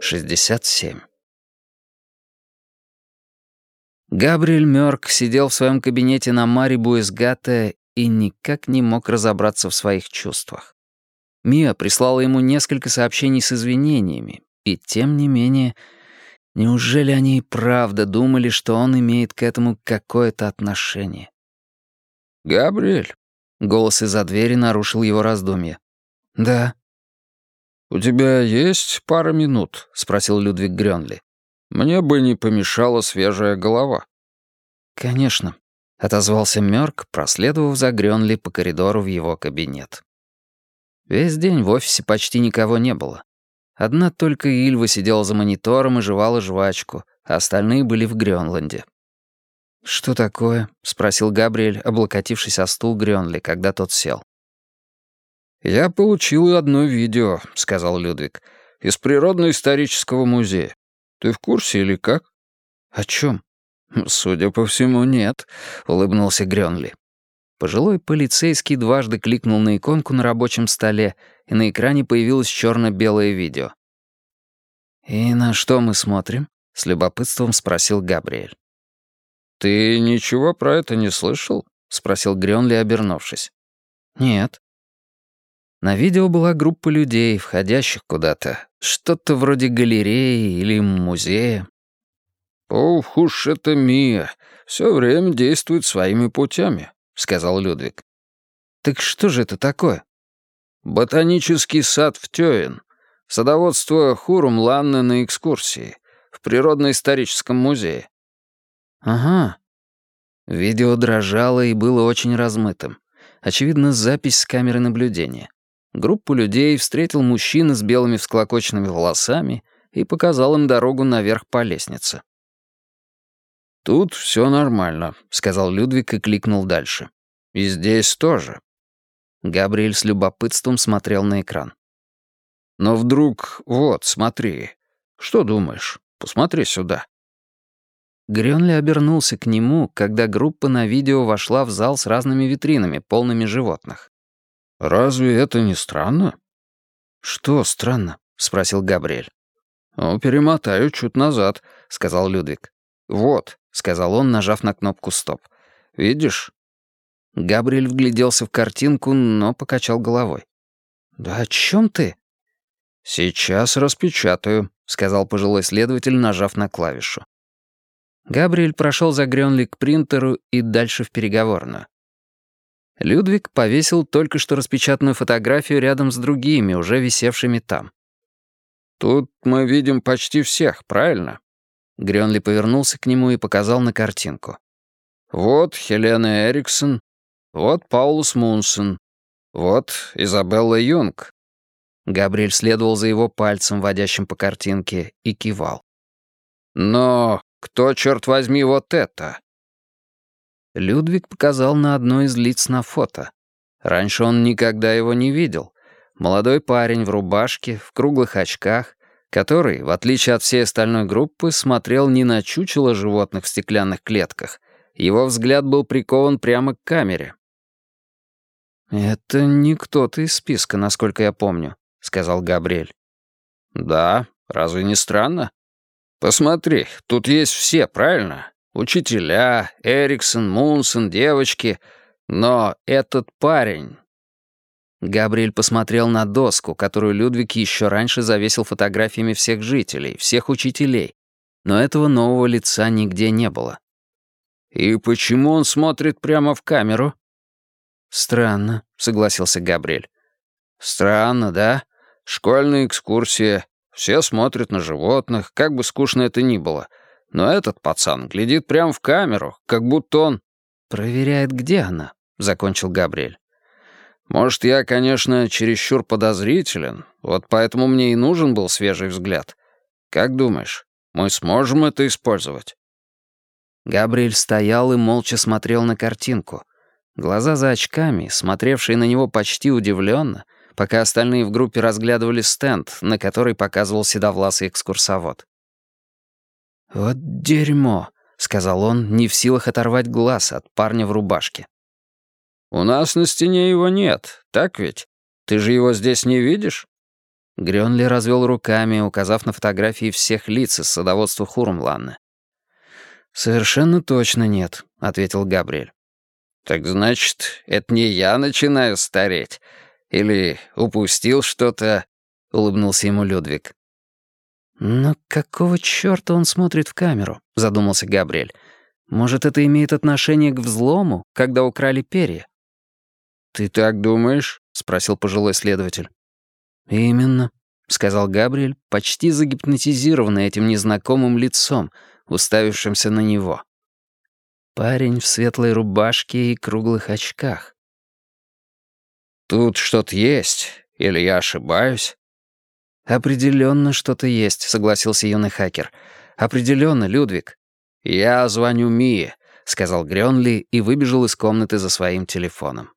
67. Габриэль Мёрк сидел в своем кабинете на Маре Буэсгата и никак не мог разобраться в своих чувствах. Мия прислала ему несколько сообщений с извинениями, и тем не менее, неужели они и правда думали, что он имеет к этому какое-то отношение? «Габриэль?» — голос из-за двери нарушил его раздумье. «Да». «У тебя есть пара минут?» — спросил Людвиг Грёнли. «Мне бы не помешала свежая голова». «Конечно», — отозвался Мёрк, проследовав за Грёнли по коридору в его кабинет. Весь день в офисе почти никого не было. Одна только Ильва сидела за монитором и жевала жвачку, а остальные были в Грёнланде. «Что такое?» — спросил Габриэль, облокотившись о стул Грёнли, когда тот сел. «Я получил одно видео», — сказал Людвиг, — «из Природно-исторического музея. Ты в курсе или как?» «О чем?» «Судя по всему, нет», — улыбнулся Грёнли. Пожилой полицейский дважды кликнул на иконку на рабочем столе, и на экране появилось черно-белое видео. «И на что мы смотрим?» — с любопытством спросил Габриэль. «Ты ничего про это не слышал?» — спросил Грёнли, обернувшись. «Нет». На видео была группа людей, входящих куда-то. Что-то вроде галереи или музея. «Ох уж это Мия. Все время действует своими путями», — сказал Людвиг. «Так что же это такое?» «Ботанический сад в Тёен. Садоводство Хурум Ланны на экскурсии. В природно-историческом музее». «Ага». Видео дрожало и было очень размытым. Очевидно, запись с камеры наблюдения. Группу людей встретил мужчина с белыми всклокоченными волосами и показал им дорогу наверх по лестнице. «Тут все нормально», — сказал Людвиг и кликнул дальше. «И здесь тоже». Габриэль с любопытством смотрел на экран. «Но вдруг... Вот, смотри. Что думаешь? Посмотри сюда». Грёнли обернулся к нему, когда группа на видео вошла в зал с разными витринами, полными животных. «Разве это не странно?» «Что странно?» — спросил Габриэль. «Ну, перемотаю чуть назад», — сказал Людвиг. «Вот», — сказал он, нажав на кнопку «Стоп». «Видишь?» Габриэль вгляделся в картинку, но покачал головой. «Да о чем ты?» «Сейчас распечатаю», — сказал пожилой следователь, нажав на клавишу. Габриэль прошел за Грёнли к принтеру и дальше в переговорную. Людвиг повесил только что распечатанную фотографию рядом с другими, уже висевшими там. «Тут мы видим почти всех, правильно?» Грёнли повернулся к нему и показал на картинку. «Вот Хелена Эриксон, вот Паулус Мунсен, вот Изабелла Юнг». Габриэль следовал за его пальцем, водящим по картинке, и кивал. «Но кто, черт возьми, вот это?» Людвиг показал на одно из лиц на фото. Раньше он никогда его не видел. Молодой парень в рубашке, в круглых очках, который, в отличие от всей остальной группы, смотрел не на чучело животных в стеклянных клетках. Его взгляд был прикован прямо к камере. «Это не кто-то из списка, насколько я помню», — сказал Габриэль. «Да, разве не странно? Посмотри, тут есть все, правильно? Учителя, Эриксон, Мунсон, девочки. Но этот парень... Габриэль посмотрел на доску, которую Людвиг еще раньше завесил фотографиями всех жителей, всех учителей. Но этого нового лица нигде не было. «И почему он смотрит прямо в камеру?» «Странно», — согласился Габриэль. «Странно, да? Школьная экскурсия. Все смотрят на животных, как бы скучно это ни было. Но этот пацан глядит прямо в камеру, как будто он... «Проверяет, где она», — закончил Габриэль. «Может, я, конечно, чересчур подозрителен, вот поэтому мне и нужен был свежий взгляд. Как думаешь, мы сможем это использовать?» Габриэль стоял и молча смотрел на картинку. Глаза за очками, смотревшие на него почти удивленно, пока остальные в группе разглядывали стенд, на который показывал седовласый экскурсовод. «Вот дерьмо», — сказал он, не в силах оторвать глаз от парня в рубашке. «У нас на стене его нет, так ведь? Ты же его здесь не видишь?» Грёнли развел руками, указав на фотографии всех лиц из садоводства Хурмланна. «Совершенно точно нет», — ответил Габриэль. «Так значит, это не я начинаю стареть? Или упустил что-то?» — улыбнулся ему Людвиг. «Но какого чёрта он смотрит в камеру?» — задумался Габриэль. «Может, это имеет отношение к взлому, когда украли перья?» «Ты так думаешь?» — спросил пожилой следователь. «Именно», — сказал Габриэль, почти загипнотизированный этим незнакомым лицом, уставившимся на него. Парень в светлой рубашке и круглых очках. «Тут что-то есть, или я ошибаюсь?» «Определенно что-то есть», — согласился юный хакер. «Определенно, Людвиг». «Я звоню Мие», — сказал Грёнли и выбежал из комнаты за своим телефоном.